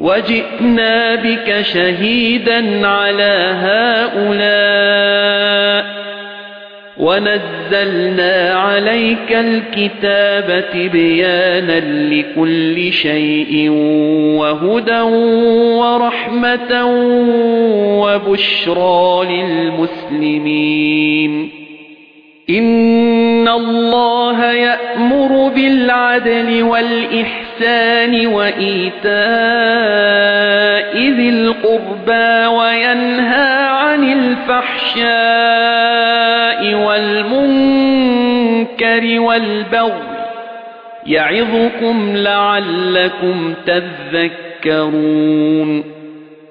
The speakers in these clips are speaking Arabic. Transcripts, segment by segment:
وَجِئْنَا بِكَ شَهِيدًا عَلَى هَؤُلَاءِ وَنَزَّلْنَا عَلَيْكَ الْكِتَابَ تِبْيَانًا لِكُلِّ شَيْءٍ وَهُدًى وَرَحْمَةً وَبُشْرَى لِلْمُسْلِمِينَ إِنَّ اللَّهَ يَأْمُرُ بِالْعَدْلِ وَالْإِحْسَانِ وَإِيتَاءِ ذِي الْقُرْبَى وَيَنْهَى عَنِ الْفَحْشَاءِ وَالْمُنكَرِ وَالْبَغْيِ يَعِظُكُمْ لَعَلَّكُمْ تَذَكَّرُونَ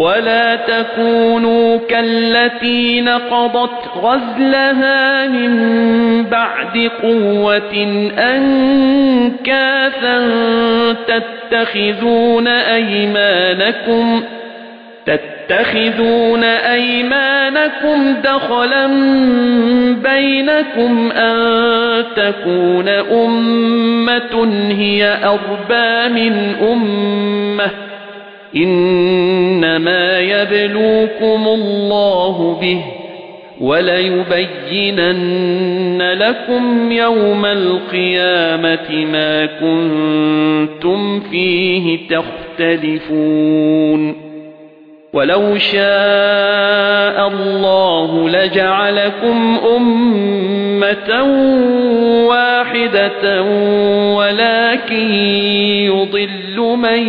ولا تكونوا كالتي نقضت غزلها من بعد قوة أنكاثا تتخذون أيمانكم تتخذون أيمانكم دخلا بينكم أن تكون أمة هي أربى من أمة إنما يبلوكم الله به وليبينن لكم يوم القيامة ما كنتم فيه تختلفون ولو شاء الله لجعلكم أمة واحدة ولكن يضل من